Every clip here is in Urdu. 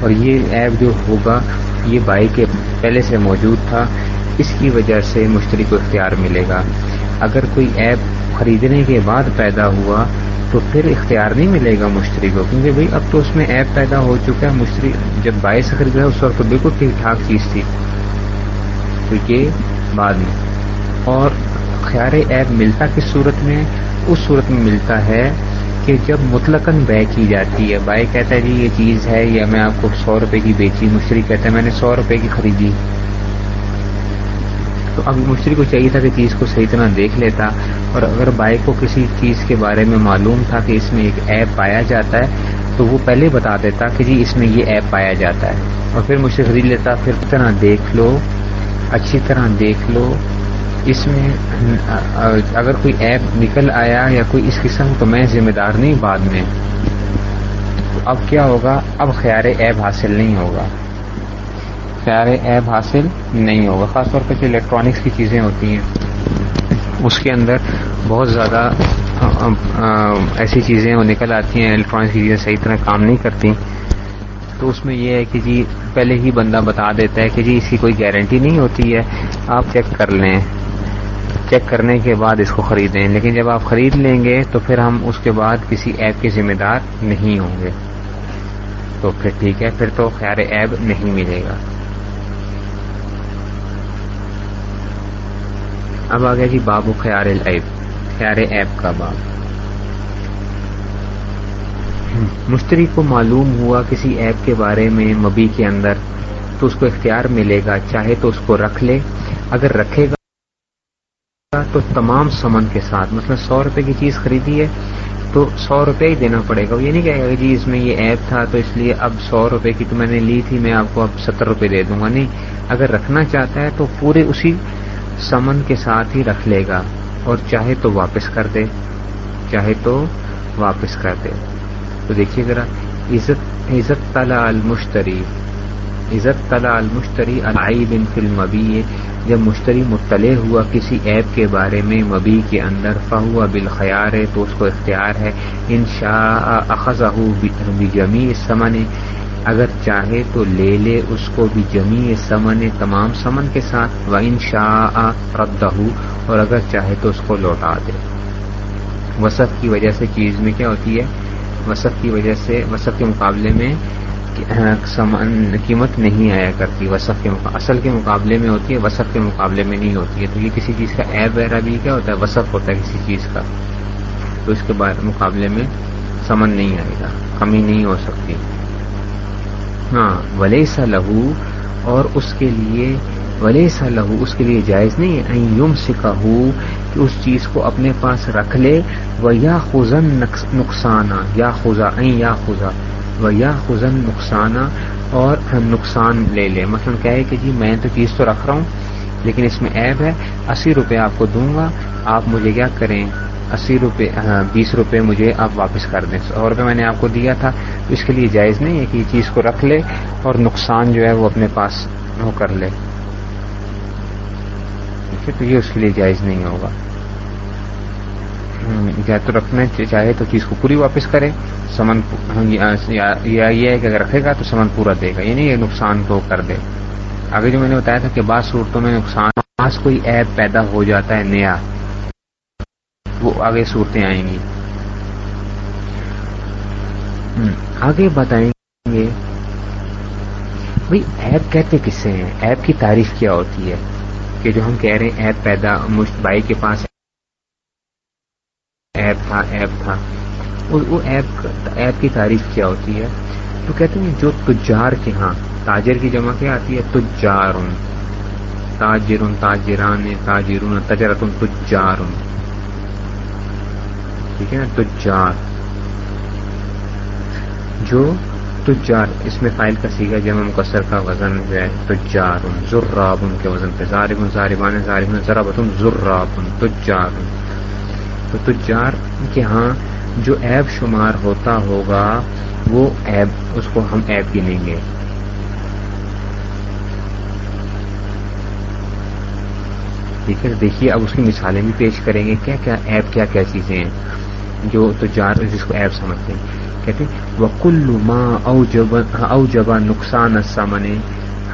اور یہ ایپ جو ہوگا، یہ بائی کے پہلے سے موجود تھا، اس کی وجہ سے مشتری کو اختیار ملے گا۔ اگر کوئی ایپ خریدنے کے بعد پیدا ہوا، تو پھر اختیار نہیں ملے گا مشتری کو کیونکہ بھائی اب تو اس میں ایپ پیدا ہو چکا ہے مشتری جب باعث خرید رہا اس وقت تو بالکل ٹھیک ٹھاک چیز تھی۔ تو یہ بعد میں اور خیار ایپ ملتا کس صورت میں؟ اس صورت میں ملتا ہے کہ جب مطلقاً بے کی جاتی ہے بائی کہتا ہے جی یہ چیز ہے، یا میں آپ کو سو روپے کی بیچی، مشتری کہتا ہے میں نے سو روپے کی خریدی۔ تو اب مشتری کو چاہیے تھا کہ چیز کو صحیح طرح دیکھ لیتا، اور اگر بائک کو کسی چیز کے بارے میں معلوم تھا کہ اس میں ایک ایپ پایا جاتا ہے، تو وہ پہلے بتا دیتا کہ جی اس میں یہ ایپ پایا جاتا ہے۔ اور پھر مجھ سے خرید لیتا، پھر طرح دیکھ لو، اچھی طرح دیکھ لو۔ اس میں اگر کوئی ایپ نکل آیا یا کوئی اس قسم تو میں ذمہ دار نہیں بعد میں۔ اب کیا ہوگا؟ اب خیال ایپ حاصل نہیں ہوگا۔ خیال ایپ حاصل نہیں ہوگا، خاص طور پہ جو الیکٹرانکس کی چیزیں ہوتی ہیں۔ اس کے اندر بہت زیادہ ایسی چیزیں وہ نکل آتی ہیں الیکٹرانکس کی چیزیں صحیح طرح کام نہیں کرتی۔ تو اس میں یہ ہے کہ جی پہلے ہی بندہ بتا دیتا ہے کہ جی اس کی کوئی گارنٹی نہیں ہوتی ہے، آپ چیک کر لیں۔ چیک کرنے کے بعد اس کو خریدیں۔ لیکن جب آپ خرید لیں گے تو پھر ہم اس کے بعد کسی ایپ کے ذمہ دار نہیں ہوں گے۔ تو پھر ٹھیک ہے، پھر تو خیر ایپ نہیں ملے گا۔ اب آ گیا جی بابو خیار العیب، خیار ایپ کا باب۔ مشتری کو معلوم ہوا کسی ایپ کے بارے میں مبی کے اندر تو اس کو اختیار ملے گا، چاہے تو اس کو رکھ لے۔ اگر رکھے گا تو تمام سمن کے ساتھ مطلب سو روپے کی چیز خریدی ہے تو سو روپے ہی دینا پڑے گا۔ یہ نہیں کہے گا جی اس میں یہ ایپ تھا تو اس لیے اب سو روپے کی تو میں نے لی تھی، میں آپ کو اب ستر روپے دے دوں گا۔ نہیں، اگر رکھنا چاہتا ہے تو پورے اسی سمن کے ساتھ ہی رکھ لے گا اور چاہے تو واپس کر دے، چاہے تو واپس کر دے۔ تو دیکھیے ذرا، عزت عزت تلا المشتری عزت تلا المشتری العی بن فلم جب مشتری مطلع ہوا کسی ایپ کے بارے میں مبی کے اندر، فہو بالخیار ہے تو اس کو اختیار ہے ان شاء اخذہ بجمی سمن اگر چاہے تو لے لے اس کو بھی جمی سمن تمام سمن کے ساتھ و ان شاہ ردہ اور اگر چاہے تو اس کو لوٹا دے۔ وصف کی وجہ سے چیز میں کیا ہوتی ہے؟ وصف کی وجہ سے، وصف کے مقابلے میں قیمت نہیں آیا کرتی، وصف کے اصل کے مقابلے میں ہوتی ہے، وصف کے مقابلے میں نہیں ہوتی ہے۔ تو یہ کسی چیز کا ایب وغیرہ بھی کیا ہوتا ہے؟ وصف ہوتا ہے کسی چیز کا۔ تو اس کے مقابلے میں سمن نہیں آئے گا، کمی نہیں ہو سکتی۔ ہاں ولی سا لہو، اور اس کے لیے ولی سا لہو، اس کے لیے جائز نہیں ہے۔ یوم سکھا ہو کہ اس چیز کو اپنے پاس رکھ لے۔ وہ یا خزن نقصانہ یا خزا یا خزا و یا خزن نقصانہ اور نقصان لے لے مثلا کیا ہے کہ جی میں تو چیز تو رکھ رہا ہوں، لیکن اس میں ایب ہے، اسی روپے آپ کو دوں گا، آپ مجھے کیا کریں؟ اسی روپے ہاں، بیس روپے مجھے آپ واپس کر دیں۔ سو روپے میں نے آپ کو دیا تھا، تو اس کے لیے جائز نہیں ہے کہ یہ چیز کو رکھ لے اور نقصان جو ہے وہ اپنے پاس وہ کر لے۔ ٹھیک ہے، تو یہ اس کے لیے جائز نہیں ہوگا۔ یا تو رکھنا چاہے تو چیز کو پوری واپس کرے سمن ہاں، یا یہ ہے کہ اگر رکھے گا تو سمن پورا دے گا یعنی یہ نہیں نقصان کو کر دے۔ آگے جو میں نے بتایا تھا کہ بعض صورتوں میں نقصان بعض کوئی ایپ پیدا ہو جاتا ہے نیا، وہ آگے صورتیں آئیں گی۔ آگے بتائیں گے، بھائی، ایپ کہتے کس سے ہیں؟ ایپ کی تعریف کیا ہوتی ہے؟ کہ جو ہم کہہ رہے ہیں ایپ پیدا بھائی کے پاس ایپ تھا ایپ تھا۔ اور وہ ایپ ایپ کی تعریف کیا ہوتی ہے؟ تو کہتے ہیں جو تجار کے ہاں تاجر کی جمع کیا آتی ہے؟ تجار تاجر تاجران، تاجرون تجرتن تجار ٹھیک ہے نا؟ تجار۔ جو تجار، اس میں فائل کا سیگا جمع مقصر کا وزن جو ہے تجار ذراب ان کے وزن پہ۔ ظارب ظاربان ظارب ذرابتن ذراب تجار تو تجار کے ہاں جو ایب شمار ہوتا ہوگا، وہ ایب اس کو ہم ایب گنیں گے۔ ٹھیک ہے، دیکھیے، اب اس کی مثالیں بھی پیش کریں گے۔ کیا کیا ایپ کیا کیا چیزیں ہیں جو تجار جس کو ایپ سمجھتے ہیں۔ کہتے ہیں وکل او جبا نقصان سمنے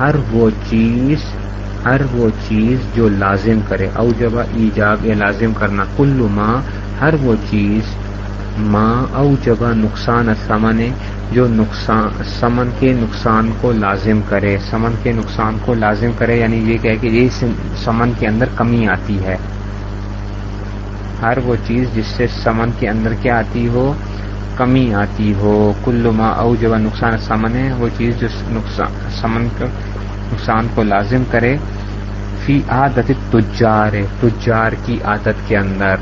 ہر وہ چیز ہر وہ چیز جو لازم کرے۔ اوجبا ایجاب یا لازم کرنا، کل ماں ہر وہ چیز ماں اوجبا نقصان سمنے جو نقصان، سمن کے نقصان کو لازم کرے۔ سمن کے نقصان کو لازم کرے یعنی یہ کہ یہ سمن کے اندر کمی آتی ہے۔ ہر وہ چیز جس سے سمن کے اندر کیا آتی ہو؟ کمی آتی ہو۔ کل ما، او نقصان سمن ہے، وہ چیز جو سمن نقصان کو لازم کرے، فی عادت تجار تجار کی عادت کے اندر۔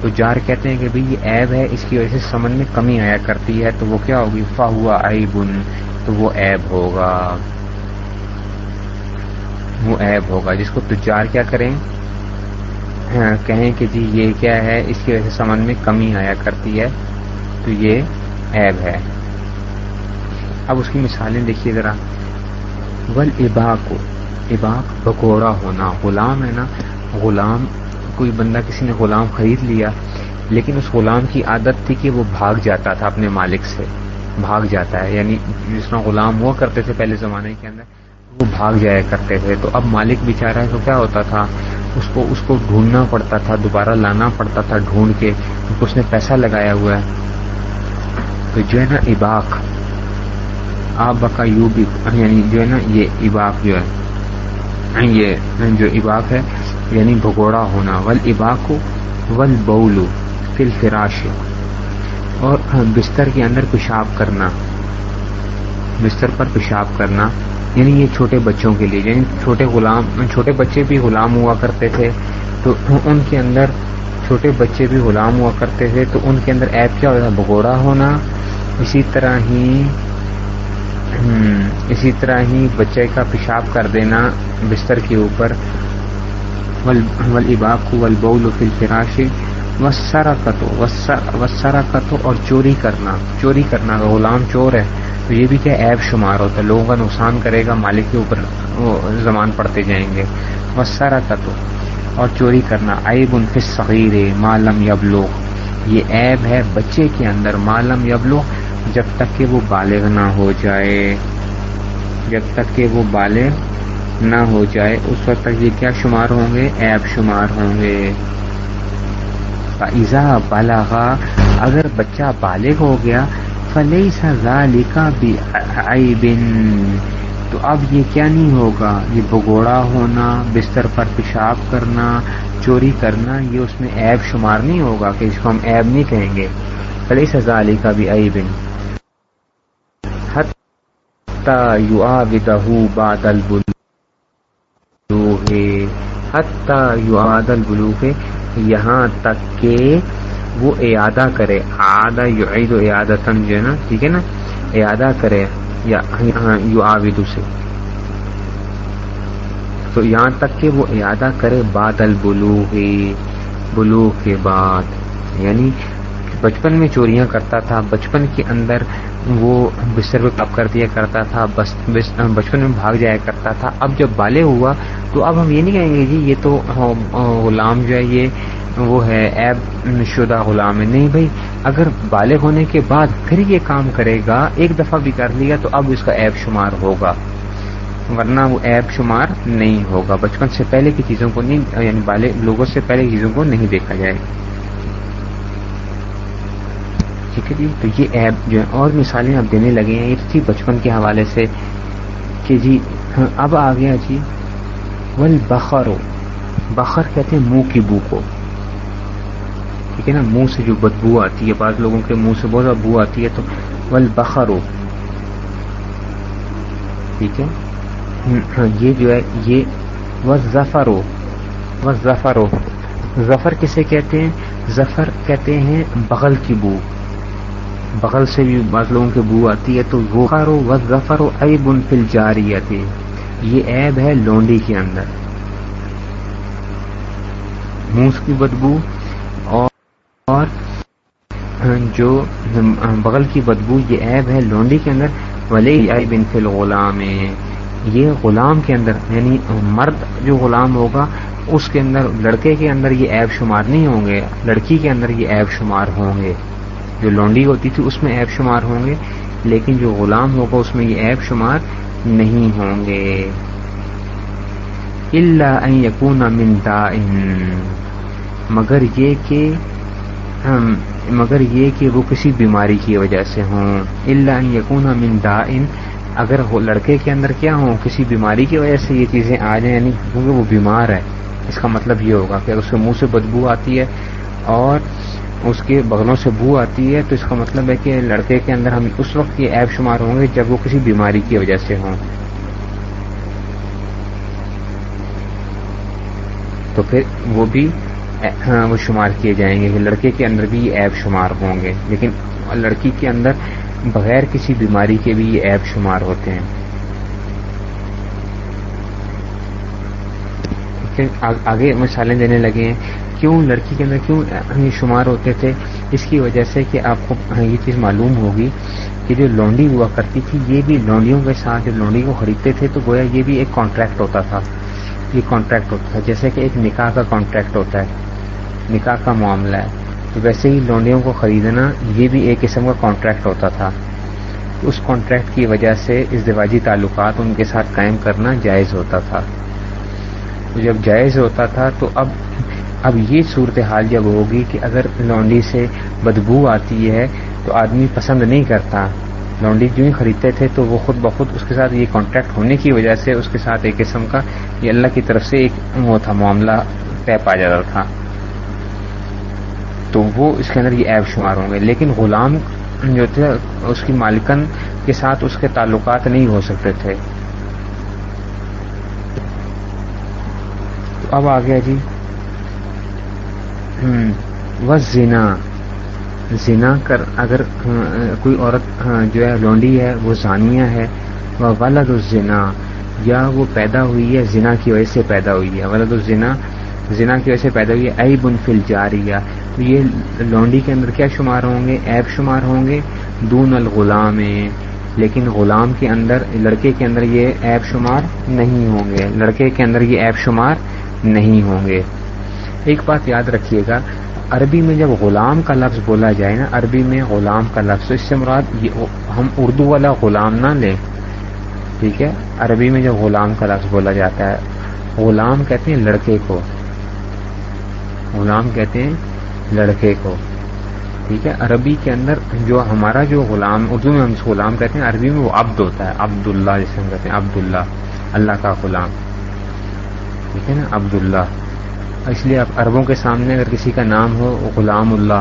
تجار کہتے ہیں کہ بھئی یہ عیب ہے، اس کی وجہ سے سمن میں کمی آیا کرتی ہے، تو وہ کیا ہوگی؟ فا ہوا بن تو وہ عیب ہوگا۔ وہ عیب ہوگا۔ جس کو تجار کیا کریں؟ ہاں، کہیں کہ جی یہ کیا ہے، اس کی وجہ سے سمن میں کمی آیا کرتی ہے، تو یہ عیب ہے۔ اب اس کی مثالیں دیکھیے ذرا۔ ول اباق اباق بکوڑا ہونا. غلام ہے نا، غلام، کوئی بندہ کسی نے غلام خرید لیا، لیکن اس غلام کی عادت تھی کہ وہ بھاگ جاتا تھا اپنے مالک سے. بھاگ جاتا ہے. یعنی جس میں غلام ہوا کرتے تھے پہلے زمانے کے اندر، وہ بھاگ جایا کرتے تھے. تو اب مالک بےچارا ہے تو کیا ہوتا تھا؟ اس کو اس کو ڈھونڈنا پڑتا تھا، دوبارہ لانا پڑتا تھا ڈھونڈ کے. اس نے پیسہ لگایا ہوا ہے. تو جو ہے نا اباق آپ بکا یو بھی یعنی جو ہے نا یہ اباق جو ہے یعنی یہ جو اباق ہے یعنی بھگوڑا ہونا ول اباقو ول بولو فل فراش اور بستر کے اندر پیشاب کرنا، بستر پر پیشاب کرنا یعنی یہ چھوٹے بچوں کے لیے یعنی چھوٹے غلام، چھوٹے بچے بھی غلام ہوا کرتے تھے، تو ان کے اندر چھوٹے بچے بھی غلام ہوا کرتے تھے، تو ان کے اندر ایپ کیا ہوتا بگوڑا ہونا، اسی طرح ہی اسی طرح ہی بچے کا پیشاب کر دینا بستر کے اوپر ول اباق ول بول فل فراشی وسرا کتو وسرا کتو اور چوری کرنا چوری کرنا، غلام چور ہے، تو یہ بھی کیا ایپ شمار ہوتا ہے، لوگوں کا نقصان کرے گا، مالک کے اوپر زمان پڑتے جائیں گے۔ وسرا کتو اور چوری کرنا، عیب ان صغیر معلوم یبلو یہ ایب ہے بچے کے اندر معلوم یبلو جب تک کہ وہ بالغ نہ ہو جائے، جب تک کہ وہ بالغ نہ ہو جائے، اس وقت تک یہ کیا شمار ہوں گے؟ ایب شمار ہوں گے۔ ایزا بالاغا اگر بچہ بالغ ہو گیا فلئی سا لکھا بھی تو اب یہ کیا نہیں ہوگا؟ یہ بگوڑا ہونا، بستر پر پیشاب کرنا، چوری کرنا، یہ اس میں ایب شمار نہیں ہوگا کہ اس کو ہم ایب نہیں کہیں گے۔ فلئی سزا علی کا بھی ائی بن یو آدہ بادل بلو حتی یو آدل یہاں تک کہ وہ اعادہ کرے. آدھا یو عید و اعادتن جو ہے نا ٹھیک ہے نا؟ اعادہ کرے یا یو آدو سے. تو یہاں تک کہ وہ اعادہ کرے بادل بلو بلو کے بعد. یعنی بچپن میں چوریاں کرتا تھا، بچپن کے اندر وہ بستر پہ کب کر دیا کرتا تھا بچپن میں بھاگ جایا کرتا تھا۔ اب جب بالے ہوا تو اب ہم یہ نہیں کہیں گے جی یہ تو غلام جو ہے، یہ وہ ہے ایب شدہ غلام ہے۔ نہیں بھائی، اگر بالغ ہونے کے بعد پھر یہ کام کرے گا، ایک دفعہ بھی کر لیا تو اب اس کا ایب شمار ہوگا۔ ورنہ وہ ایب شمار نہیں ہوگا۔ بچپن سے پہلے کی چیزوں کو نہیں یعنی بالے لوگوں سے پہلے چیزوں کو نہیں دیکھا جائے۔ ٹھیک ہے جی تو یہ ایپ جو ہے اور مثالیں اب دینے لگے ہیں۔ یہ تھی بچپن کے حوالے سے کہ جی ہاں اب آ گیا جی۔ ول بخر بخر کہتے ہیں منہ کی بو کو۔ ٹھیک ہے نا؟ منہ سے جو بدبو آتی ہے، بعض لوگوں کے منہ سے بہت بو آتی ہے، تو ول بخرو۔ ٹھیک ہے؟ ہاں یہ جو ہے، یہ و ظفر و ظفر ہو ظفر کسے کہتے ہیں؟ ظفر کہتے ہیں بغل کی بو۔ بغل سے بھی بعض لوگوں کی بو آتی ہے، تو وہ و ظفر و عیب ان فل جاری یہ عیب ہے لونڈی کے اندر۔ منہ کی بدبو اور جو بغل کی بدبو، یہ عیب ہے لونڈی کے اندر۔ ولی عیب ان فل غلام یہ غلام کے اندر یعنی مرد جو غلام ہوگا، اس کے اندر، لڑکے کے اندر یہ ایب شمار نہیں ہوں گے۔ لڑکی کے اندر یہ ایب شمار ہوں گے۔ جو لونڈی ہوتی تھی اس میں ایپ شمار ہوں گے، لیکن جو غلام ہوگا اس میں یہ ایپ شمار نہیں ہوں گے۔ اللہ یقون منتا مگر یہ کہ مگر یہ کہ وہ کسی بیماری کی وجہ سے ہوں۔ اللہ یقون مندا اگر لڑکے کے اندر کیا ہوں؟ کسی بیماری کی وجہ سے یہ چیزیں آ جائیں یعنی کیونکہ وہ بیمار ہے۔ اس کا مطلب یہ ہوگا کہ اس کے منہ سے بدبو آتی ہے اور اس کے بغلوں سے بو آتی ہے، تو اس کا مطلب ہے کہ لڑکے کے اندر ہم اس وقت یہ ایپ شمار ہوں گے جب وہ کسی بیماری کی وجہ سے ہوں۔ تو پھر وہ بھی ہاں، وہ شمار کیے جائیں گے لڑکے کے اندر بھی یہ ایپ شمار ہوں گے۔ لیکن لڑکی کے اندر بغیر کسی بیماری کے بھی یہ ایپ شمار ہوتے ہیں۔ آگے مثالیں دینے لگے ہیں۔ کیوں لڑکی کے اندر کیوں شمار ہوتے تھے؟ اس کی وجہ سے کہ آپ کو یہ چیز معلوم ہوگی کہ جو لونڈی ہوا کرتی تھی، یہ بھی لونڈیوں کے ساتھ جب لونڈی کو خریدتے تھے تو گویا یہ بھی ایک کانٹریکٹ ہوتا تھا۔ یہ کانٹریکٹ ہوتا تھا، جیسے کہ ایک نکاح کا کانٹریکٹ ہوتا ہے۔ نکاح کا معاملہ ہے۔ تو ویسے ہی لونڈیوں کو خریدنا یہ بھی ایک قسم کا کانٹریکٹ ہوتا تھا۔ اس کانٹریکٹ کی وجہ سے ازدواجی تعلقات ان کے ساتھ قائم کرنا جائز ہوتا تھا۔ جب جائز ہوتا تھا تو اب اب یہ صورتحال جب ہوگی کہ اگر لونڈی سے بدبو آتی ہے تو آدمی پسند نہیں کرتا۔ لونڈی جو ہی خریدتے تھے تو وہ خود بخود اس کے ساتھ یہ کانٹیکٹ ہونے کی وجہ سے اس کے ساتھ ایک قسم کا یہ اللہ کی طرف سے ایک وہ تھا، معاملہ طے پا جاتا تھا۔ تو وہ اس کے اندر یہ ایپ شمار ہوں گے۔ لیکن غلام جو تھے، اس کی مالکن کے ساتھ اس کے تعلقات نہیں ہو سکتے تھے۔ تو اب آ گیا جی۔ وہ زنا زنا کر، اگر کوئی عورت جو ہے، لونڈی ہے، وہ زانیہ ہے، وہ ولد الزنا، یا وہ پیدا ہوئی ہے، زنا کی وجہ سے پیدا ہوئی ہے، ولد الزنا، زنا کی وجہ سے پیدا ہوئی ہے ائی بن فل جاریہ، تو یہ لونڈی کے اندر کیا شمار ہوں گے؟ ایپ شمار ہوں گے، دون الغلام، لیکن غلام کے اندر، لڑکے کے اندر یہ ایپ شمار نہیں ہوں گے، لڑکے کے اندر یہ ایپ شمار نہیں ہوں گے۔ ایک بات یاد رکھیے گا، عربی میں جب غلام کا لفظ بولا جائے نا، عربی میں غلام کا لفظ، اس سے مراد ہم اردو والا غلام نہ لیں۔ ٹھیک ہے؟ عربی میں جب غلام کا لفظ بولا جاتا ہے، غلام کہتے ہیں لڑکے کو۔ غلام کہتے ہیں لڑکے کو۔ ٹھیک ہے؟ عربی کے اندر جو ہمارا جو غلام، اردو میں ہم غلام کہتے ہیں، عربی میں وہ عبد ہوتا ہے عبد اللہ جسے ہم کہتے ہیں عبد اللہ اللہ کا غلام۔ ٹھیک ہے نا؟ عبد اللہ اس لیے اب عربوں کے سامنے اگر کسی کا نام ہو، غلام اللہ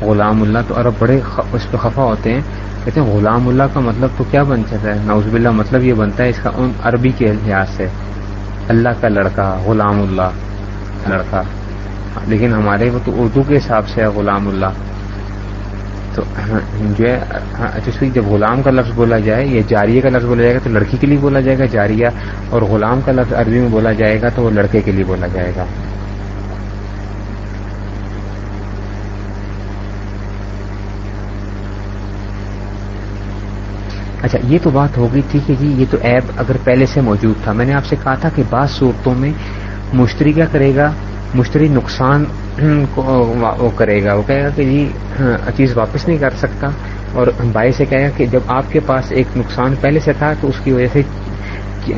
غلام اللہ تو عرب بڑے اس پہ خفا ہوتے ہیں، کہتے ہیں غلام اللہ کا مطلب تو کیا بن سکتا ہے؟ نوزب اللہ مطلب یہ بنتا ہے اس کا عربی کے لحاظ سے، اللہ کا لڑکا، غلام اللہ لڑکا۔ لیکن ہمارے وہ تو اردو کے حساب سے ہے، غلام اللہ۔ تو جو ہے ہاں، اچھا جب غلام کا لفظ بولا جائے یا جاریہ کا لفظ بولا جائے گا تو لڑکی کے لیے بولا جائے گا، جاریہ اور غلام کا لفظ عربی میں بولا جائے گا تو وہ لڑکے کے لیے بولا جائے گا۔ اچھا یہ تو بات ہوگی تھی کہ جی یہ تو ایپ اگر پہلے سے موجود تھا۔ میں نے آپ سے کہا تھا کہ بعض صورتوں میں مشتری کیا کرے گا؟ مشتری نقصان وہ کرے گا۔ وہ کہے گا کہ جی ہاں، چیز واپس نہیں کر سکتا۔ اور بھائی سے کہے گا کہ جب آپ کے پاس ایک نقصان پہلے سے تھا، تو اس کی وجہ سے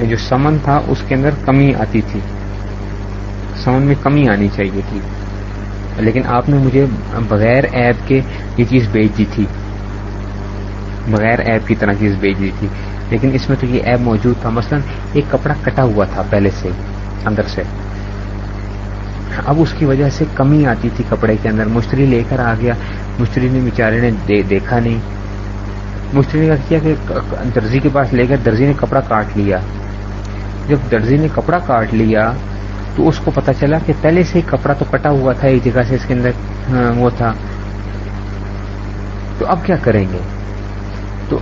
جو سمن تھا، اس کے اندر کمی آتی تھی۔ سمن میں کمی آنی چاہیے تھی۔ لیکن آپ نے مجھے بغیر ایپ کے یہ چیز بیچ دی تھی۔ بغیر ایپ کی طرح چیز بیچ دی تھی۔ لیکن اس میں تو یہ ایپ موجود تھا۔ مثلا ایک کپڑا کٹا ہوا تھا پہلے سے، اندر سے۔ اب اس کی وجہ سے کمی آتی تھی کپڑے کے اندر۔ مشتری لے کر آ گیا۔ مشتری نے بیچارے نے دیکھا نہیں۔ مشتری نے کیا کہ درزی کے پاس لے کر درزی نے کپڑا کاٹ لیا۔ جب درزی نے کپڑا کاٹ لیا تو اس کو پتا چلا کہ پہلے سے کپڑا تو کٹا ہوا تھا، ایک جگہ سے اس کے اندر ہاں، وہ تھا۔ تو اب کیا کریں گے؟ تو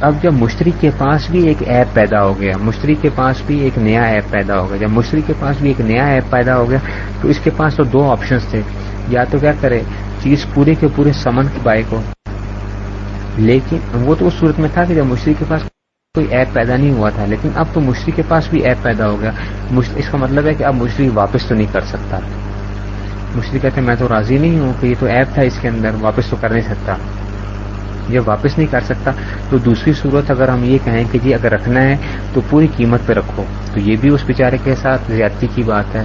اب جب مشتری کے پاس بھی ایک ایپ پیدا ہو گیا مشتری کے پاس بھی ایک نیا ایپ پیدا ہو گیا، جب مشتری کے پاس بھی ایک نیا ایپ پیدا ہو گیا، تو اس کے پاس تو دو آپشنس تھے۔ یا تو کیا کرے، چیز پورے کے پورے سمن کی بائک ہو لیکن وہ تو اس صورت میں تھا کہ جب مشتری کے پاس کوئی ایپ پیدا نہیں ہوا تھا، لیکن اب تو مشتری کے پاس بھی ایپ پیدا ہو گیا۔ اس کا مطلب ہے کہ اب مشتری واپس تو نہیں کر سکتا۔ مشتری کہتے ہیں، میں تو راضی نہیں ہوں کہ یہ تو ایپ تھا اس کے اندر، واپس تو کر نہیں سکتا۔ جب واپس نہیں کر سکتا، تو دوسری صورت اگر ہم یہ کہیں کہ جی اگر رکھنا ہے تو پوری قیمت پہ رکھو۔ تو یہ بھی اس بیچارے کے ساتھ زیادتی کی بات ہے۔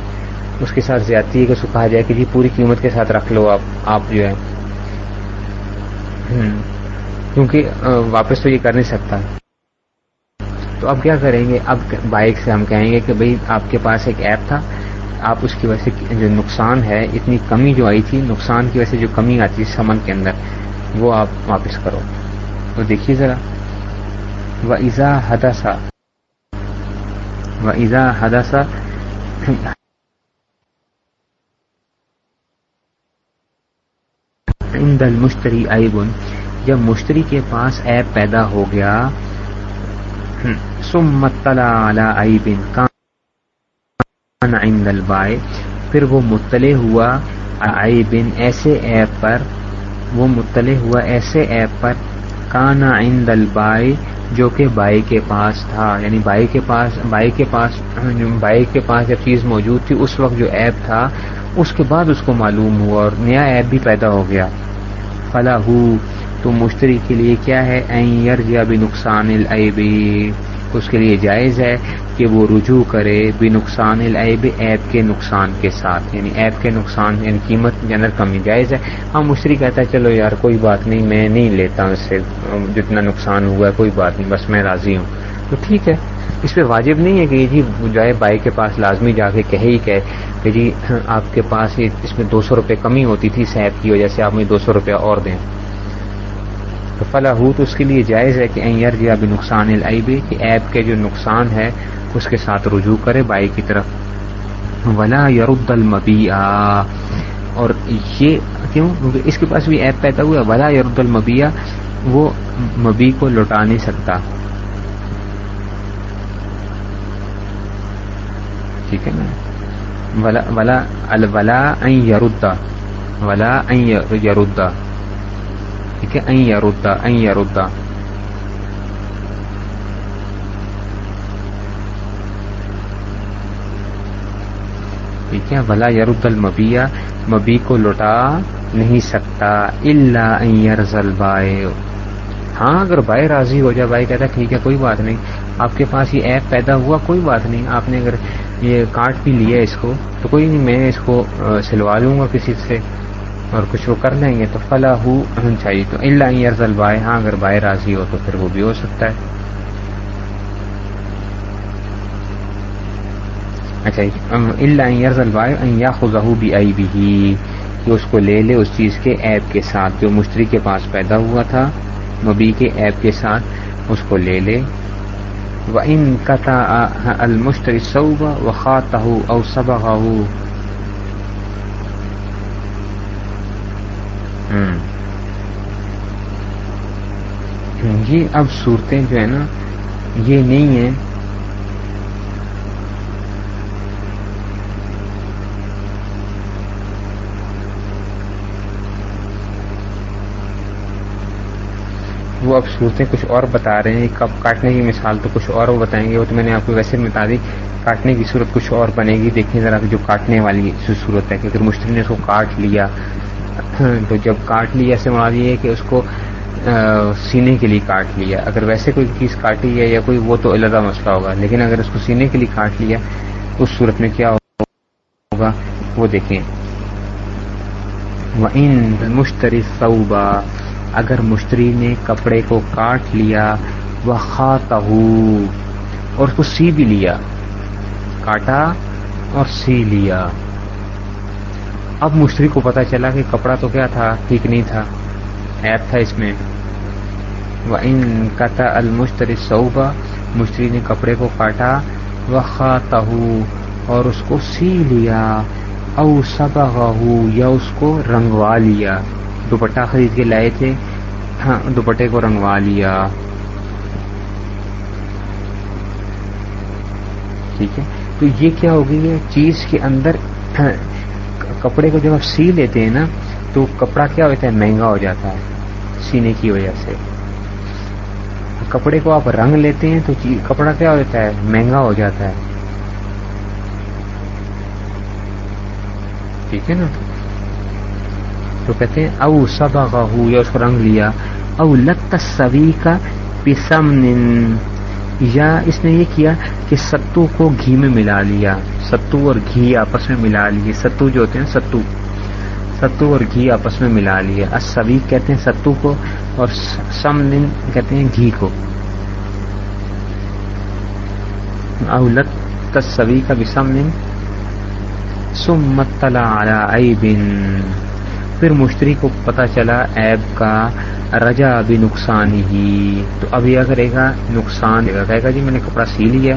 اس کے ساتھ زیادتی ہے کہ اس کو کہا جائے کہ جی پوری قیمت کے ساتھ رکھ لو آپ آپ جو ہے۔ کیونکہ واپس تو یہ کر نہیں سکتا۔ تو اب کیا کریں گے؟ اب بائک سے ہم کہیں گے کہ بھئی آپ کے پاس ایک ایپ تھا۔ آپ اس کی وجہ سے جو نقصان ہے، اتنی کمی جو آئی تھی، نقصان کی وجہ سے جو کمی آتی ہے سمن کے اندر۔ وہ آپ واپس کرو۔ تو دیکھیے ذرا۔ و ایزا حدسا و ایزا حدسا عند المشتری ایبن جب مشتری کے پاس ایپ پیدا ہو گیا۔ سمت عیبن کان عند البائے پھر وہ مطلع ہوا عیبن ایسے ایپ پر وہ مطلع ہوا ایسے ایپ پر، کانا عند البائی جو کہ بائی کے پاس تھا۔ یعنی بائی کے پاس، بائی کے پاس، بائی کے پاس جب چیز موجود تھی، اس وقت جو ایپ تھا، اس کے بعد اس کو معلوم ہوا اور نیا ایپ بھی پیدا ہو گیا۔ فلاح تو مشتری کے لیے کیا ہے؟ یا بھی نقصان العبی اس کے لیے جائز ہے۔ کہ وہ رجوع کرے بھی نقصان العب ایپ کے نقصان کے ساتھ۔ یعنی ایپ کے نقصان یعنی قیمت کے اندر کمی جائز ہے۔ ہاں مشتری کہتا ہے، چلو یار، کوئی بات نہیں، میں نہیں لیتا اس سے جتنا نقصان ہوا ہے، کوئی بات نہیں، بس میں راضی ہوں۔ تو ٹھیک ہے، اس پہ واجب نہیں ہے کہ جی جائے بائی کے پاس لازمی جا کے کہے ہی کہ کہ جی ہاں، آپ کے پاس اس میں دو سو روپے کمی ہوتی تھی اس ایپ کی وجہ سے، آپ مجھے دو سو روپیہ اور دیں۔ تو فلاح تو اس کے لیے جائز ہے کہ این یا بھی نقصان العبی کہ ایپ کے جو نقصان ہے اس کے ساتھ رجوع کرے بائی کی طرف۔ ولا یرد المبی اور یہ کیوں؟ اس کے پاس بھی ایپ پیدا ہوا۔ ولا یرد المبیا وہ مبی کو لوٹا نہیں سکتا۔ ٹھیک ہے نا؟ ولا ولا الولا یردا ولا یردا ٹھیک ہے؟ این یردا این یردا ٹھیک ہے۔ بلا یرد المبیا مبی کو لوٹا نہیں سکتا۔ اللہ یرزل بائے ہاں اگر بھائی راضی ہو جائے بھائی کہتا ہے، ٹھیک ہے، کوئی بات نہیں۔ آپ کے پاس یہ ایپ پیدا ہوا، کوئی بات نہیں۔ آپ نے اگر یہ کاٹ بھی لیا اس کو، تو کوئی نہیں، میں اس کو سلوا لوں گا کسی سے اور کچھ وہ کر لیں گے۔ تو فلاح چاہیے تو۔ اللہ یرزل بائے ہاں اگر بھائی راضی ہو تو پھر وہ بھی ہو سکتا ہے۔ اچھا اللہ یا خزہ بھی آئی بھی کہ اس کو لے لے اس چیز کے ایپ کے ساتھ، جو مشتری کے پاس پیدا ہوا تھا مبی کے ایپ کے ساتھ، اس کو لے لے۔ و ان قطع المشتری صوبہ و خاتہ او صبح یہ اب صورتیں جو ہے نا، یہ نہیں ہیں وہ اب صورتیں کچھ اور بتا رہے ہیں، کب کاٹنے کی مثال تو کچھ اور وہ بتائیں گے، وہ تو میں نے آپ کو ویسے بتا دی، کاٹنے کی صورت کچھ اور بنے گی۔ دیکھیں ذرا جو کاٹنے والی صورت ہے کہ اگر مشتری نے اس کو کاٹ لیا۔ تو جب کاٹ لیا ایسے مراد یہ ہے کہ اس کو سینے کے لیے کاٹ لیا۔ اگر ویسے کوئی چیز کاٹی ہے یا کوئی، وہ تو علیحدہ مسئلہ ہوگا۔ لیکن اگر اس کو سینے کے لیے کاٹ لیا، اس صورت میں کیا ہوگا؟ وہ دیکھیں۔ مشتری صوبہ اگر مشتری نے کپڑے کو کاٹ لیا وہ خاتہ اور اس کو سی بھی لیا، کاٹا اور سی لیا۔ اب مشتری کو پتا چلا کہ کپڑا تو کیا تھا، ٹھیک نہیں تھا ایپ تھا اس میں۔ وہ ان قطع المشتری صوبہ مشتری نے کپڑے کو کاٹا وہ خاتہ اور اس کو سی لیا او سب یا اس کو رنگوا لیا۔ دوپٹہ خرید کے لائے تھے۔ ہاں دوپٹے کو رنگوا لیا۔ ٹھیک ہے۔ تو یہ کیا ہوگی چیز کے اندر ہاں، کپڑے کو جب آپ سی لیتے ہیں نا، تو کپڑا کیا ہوتا ہے؟ مہنگا ہو جاتا ہے سینے کی وجہ سے۔ کپڑے کو آپ رنگ لیتے ہیں تو کپڑا کیا ہوتا ہے؟ مہنگا ہو جاتا ہے۔ ٹھیک ہے نا؟ تو کہتے ہیں او سبا یا اس کو رنگ لیا او لت سوی کا پسم یا اس نے یہ کیا کہ ستو کو گھی میں ملا لیا، ستو اور گھی آپس میں ملا لیے۔ ستو جو ہوتے ہیں، ستو۔ ستو اور گھی آپس میں ملا لیے۔ اسوی کہتے ہیں ستو کو اور سم کہتے ہیں گھی کو۔ اولت تصوی کا بھی سم سمت بن پھر مشتری کو پتا چلا ایب کا رجا بھی نقصان ہی۔ تو اب یہ کرے گا نقصان کہے گا جی میں نے کپڑا سی لیا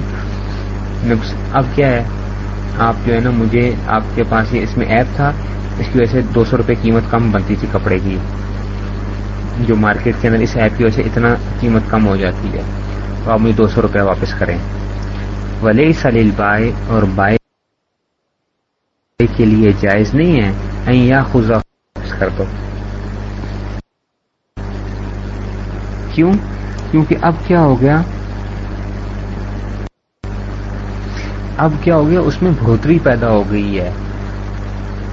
اب کیا ہے؟ آپ جو ہے نا مجھے آپ کے پاس یہ اس میں ایپ تھا، اس کی وجہ سے دو سو روپے قیمت کم بنتی تھی کپڑے کی۔ جو مارکیٹ کے اندر اس ایپ کی وجہ سے اتنا قیمت کم ہو جاتی ہے۔ تو آپ مجھے دو سو روپے واپس کریں۔ ولی سلیل بائے اور بائے کے لیے جائز نہیں ہے۔ یا خزا کر دو کیوں؟ کیونکہ اب کیا ہو گیا؟ اب کیا ہو گیا؟ اس میں بھوتری پیدا ہو گئی ہے۔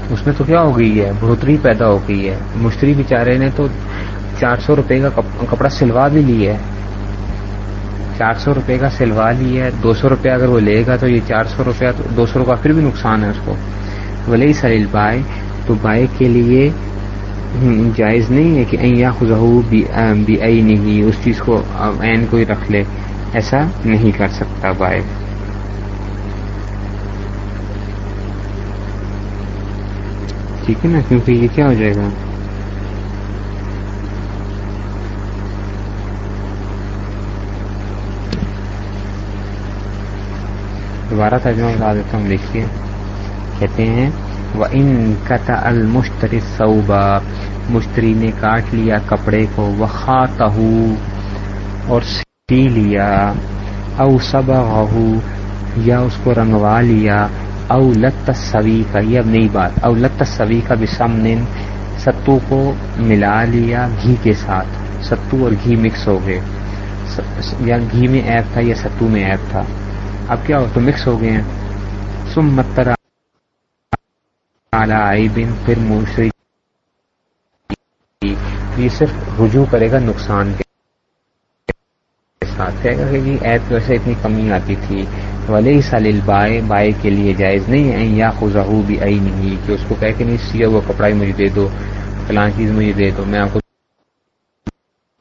اس میں تو کیا ہو گئی ہے؟ بھوتری پیدا ہو گئی ہے۔ مشتری بیچارے نے تو چار سو روپے کا کپڑا سلوا بھی لیا ہے۔ چار سو روپے کا سلوا لی ہے۔ دو سو روپے اگر وہ لے گا تو یہ چار سو روپیہ دو سو روپیہ پھر بھی نقصان ہے اس کو۔ ولی سلیل بائے تو بائے کے لیے جائز نہیں ہے کہ یا بھی ائی نہیں اس چیز کو عین کوئی رکھ لے، ایسا نہیں کر سکتا بائے ٹھیک ہے نا، کیونکہ یہ کیا ہو جائے گا؟ دوبارہ ترجمہ بتا دیتا ہوں، دیکھیے۔ کہتے ہیں وہ ان قطع المشتری صوبہ مشتری نے کاٹ لیا کپڑے کو وہ خاتہ اور سی لیا او سب یا اس کو رنگوا لیا او لت سوی کا یہ اب نئی بات او لت سوی کا بھی ستو کو ملا لیا گھی کے ساتھ، ستو اور گھی مکس ہو گئے یا گھی میں ایپ تھا یا ستو میں ایپ تھا، اب کیا ہو، تو مکس ہو گئے ہیں۔ سم متر بن پھر موسری یہ صرف رجوع کرے گا نقصان کے ساتھ۔ کہے گا کہ جی ایپ ویسے اتنی کمی آتی تھی۔ ولی سال بائے بائے کے لیے جائز نہیں ہے۔ یا خزہ بھی آئی نہیں کہ اس کو کہہ کے نہیں سیا وہ کپڑا ہی مجھے دے دو، فلاں چیز مجھے دے دو، میں آپ کو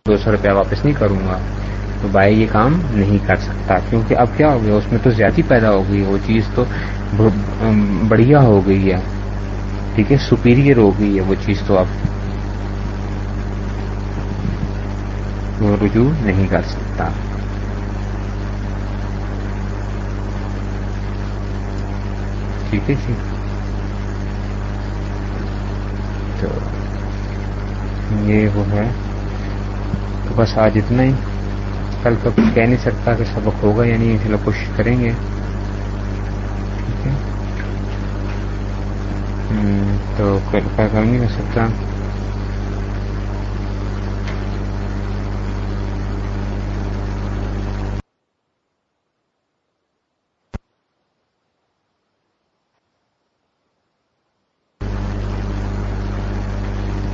دو سو روپیہ واپس نہیں کروں گا۔ تو بھائی یہ کام نہیں کر سکتا، کیونکہ اب کیا ہو گیا، اس میں تو زیادتی پیدا ہو گئی، وہ چیز تو بڑھیا ہو گئی ہے۔ ٹھیک ہے سپیریئر ہو گئی ہے وہ چیز تو اب وہ رجوع نہیں کر سکتا۔ ٹھیک ہے جی۔ تو یہ وہ ہے۔ تو بس آج اتنا ہی۔ کل تو کہہ نہیں سکتا کہ سبق ہوگا یعنی یا نہیں چلو کوشش کریں گے ٹھیک ہے تو کوئی کام نہیں کر سکتا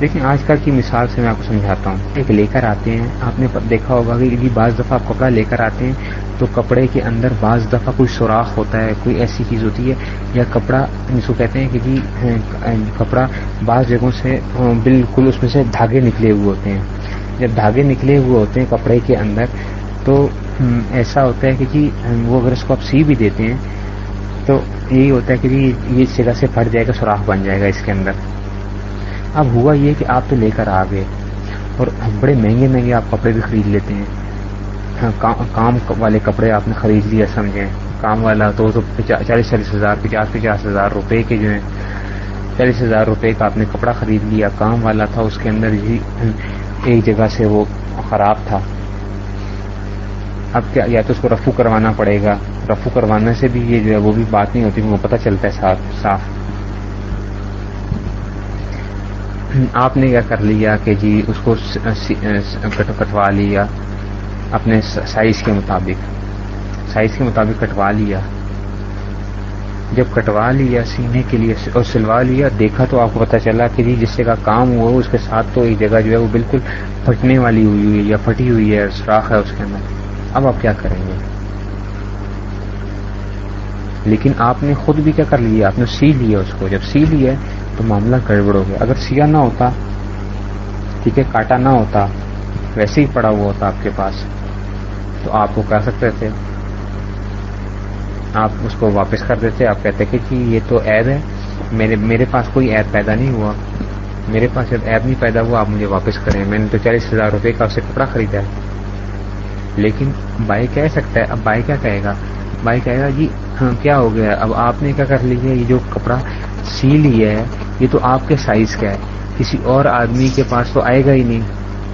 لیکن آج کل کی مثال سے میں آپ کو سمجھاتا ہوں۔ ایک لے کر آتے ہیں، آپ نے دیکھا ہوگا کہ جی بعض دفعہ آپ کپڑا لے کر آتے ہیں تو کپڑے کے اندر بعض دفعہ کوئی سوراخ ہوتا ہے، کوئی ایسی چیز ہوتی ہے، یا کپڑا جس کو کہتے ہیں کہ جی ہاں، کپڑا بعض جگہوں سے ہاں، بالکل اس میں سے دھاگے نکلے ہوئے ہوتے ہیں۔ جب دھاگے نکلے ہوئے ہوتے ہیں کپڑے کے اندر تو ایسا ہوتا ہے کہ جی وہ اگر اس کو آپ سی بھی دیتے ہیں تو یہی ہوتا ہے کہ جی یہ جگہ سے پھٹ جائے گا، سوراخ بن جائے گا اس کے اندر۔ اب ہوا یہ کہ آپ تو لے کر آ گئے اور بڑے مہنگے مہنگے آپ کپڑے بھی خرید لیتے ہیں۔ ہاں، کام والے کپڑے آپ نے خرید لیا سمجھیں کام والا تو چالیس چالیس ہزار، پچاس پچاس ہزار روپے کے جو ہیں، چالیس ہزار روپے کا آپ نے کپڑا خرید لیا۔ کام والا تھا، اس کے اندر ہی ایک جگہ سے وہ خراب تھا۔ اب کیا، یا تو اس کو رفو کروانا پڑے گا۔ رفو کروانے سے بھی یہ جو ہے وہ بھی بات نہیں ہوتی، وہ پتہ چلتا ہے صاف صاف۔ آپ نے کیا کر لیا کہ جی اس کو کٹوا لیا اپنے سائز کے مطابق. سائز کے مطابق کٹوا لیا. جب کٹوا لیا سینے کے لیے اور سلوا لیا، دیکھا تو آپ کو پتا چلا کہ جی جس جگہ کام ہوا، اس کے ساتھ تو ایک جگہ جو ہے وہ بالکل پھٹنے والی ہوئی ہوئی ہے یا پھٹی ہوئی ہے، سوراخ ہے اس کے اندر. اب آپ کیا کریں گے؟ لیکن آپ نے خود بھی کیا کر لیا؟ آپ نے سی لیا اس کو. جب سی لیا تو معاملہ گڑبڑ ہو گیا۔ اگر سیا نہ ہوتا، ٹھیک ہے، کاٹا نہ ہوتا، ویسے ہی پڑا ہوا ہوتا آپ کے پاس، تو آپ کو کہہ سکتے تھے۔ آپ اس کو واپس کر دیتے، آپ کہتے کہ جی یہ تو عید ہے، میرے میرے پاس کوئی عید پیدا نہیں ہوا۔ میرے پاس جب عید نہیں پیدا ہوا، آپ مجھے واپس کریں۔ میں نے تو چالیس ہزار روپے کا اسے کپڑا خریدا ہے۔ لیکن بھائی کہہ سکتا ہے، اب بھائی کیا کہے گا؟ بھائی کہے گا جی ہاں کیا ہو گیا؟ اب آپ نے کیا کر لیا؟ یہ جو کپڑا سی لیا ہے، یہ تو آپ کے سائز کا ہے۔ کسی اور آدمی کے پاس تو آئے گا ہی نہیں۔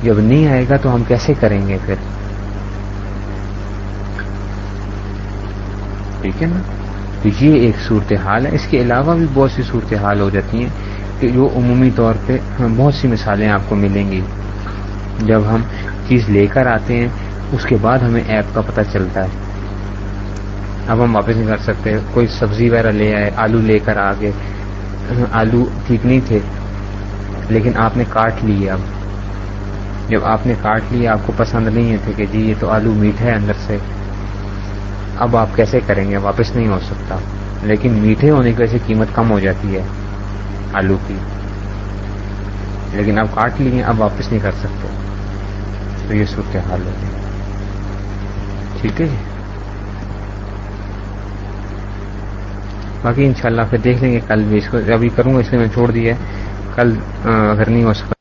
جب نہیں آئے گا تو ہم کیسے کریں گے پھر؟ ٹھیک ہے نا؟ تو یہ ایک صورتحال ہے۔ اس کے علاوہ بھی بہت سی صورتحال ہو جاتی ہیں کہ جو عمومی طور پہ بہت سی مثالیں آپ کو ملیں گی۔ جب ہم چیز لے کر آتے ہیں، اس کے بعد ہمیں ایپ کا پتہ چلتا ہے۔ اب ہم واپس نہیں کر سکتے، کوئی سبزی وغیرہ لے آئے، آلو لے کر آ گئے آلو ٹھیک نہیں تھے، لیکن آپ نے کاٹ لیے اب۔ جب آپ نے کاٹ لیے، آپ کو پسند نہیں ہے تھے کہ جی یہ تو آلو میٹھا ہے اندر سے۔ اب آپ کیسے کریں گے؟ واپس نہیں ہو سکتا۔ لیکن میٹھے ہونے کی وجہ سے قیمت کم ہو جاتی ہے آلو کی۔ لیکن اب کاٹ لیے، اب واپس نہیں کر سکتے۔ تو یہ صورت حال ہوگی ٹھیک ہے جی؟ باقی انشاءاللہ پھر دیکھ لیں گے، کل بھی اس کو ابھی کروں گا، اس لیے میں چھوڑ دیا کل اگر نہیں ہو سکتا